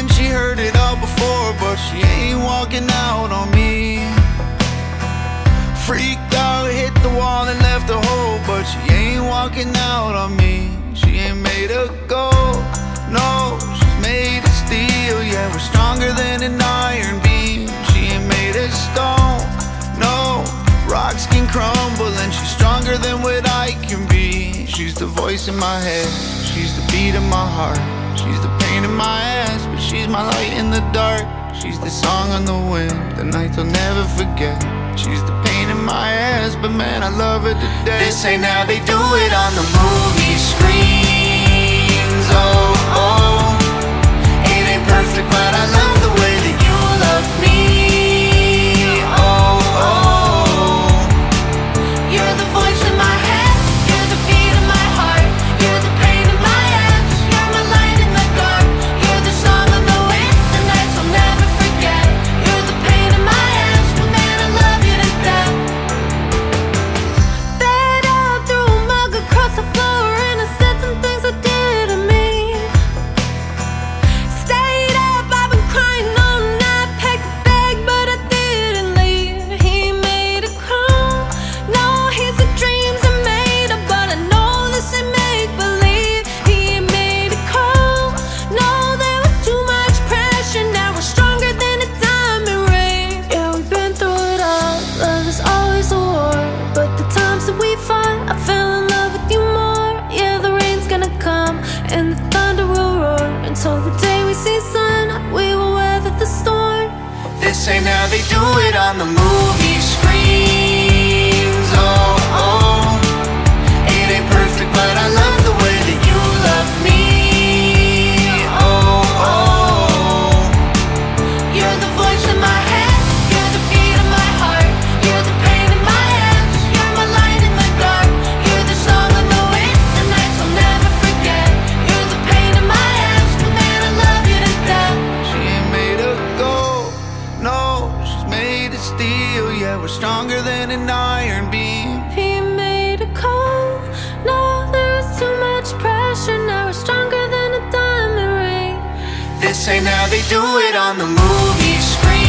and she heard it all before, but she ain't walking out on me. Freaked out, hit the wall and left a hole, but she ain't walking out on me. She ain't made of gold, no, she's made of steel. Yeah, we're stronger than an iron beam. She ain't made of stone, no, rocks can crumble, and she's stronger than what I can be. She's the voice in my head, she's the beat of my heart, she's the she's my light in the dark. She's the song on the wind, the nights I'll never forget. She's the pain in my ass, but man, I love her to death. This ain't how they do it on the movie screens. Until the day we see sun. We will weather the storm. This ain't how they do it on the movie an iron beam. He made a call. No, there was too much pressure. Now we're stronger than a diamond ring. This ain't how they do it on the movie screen.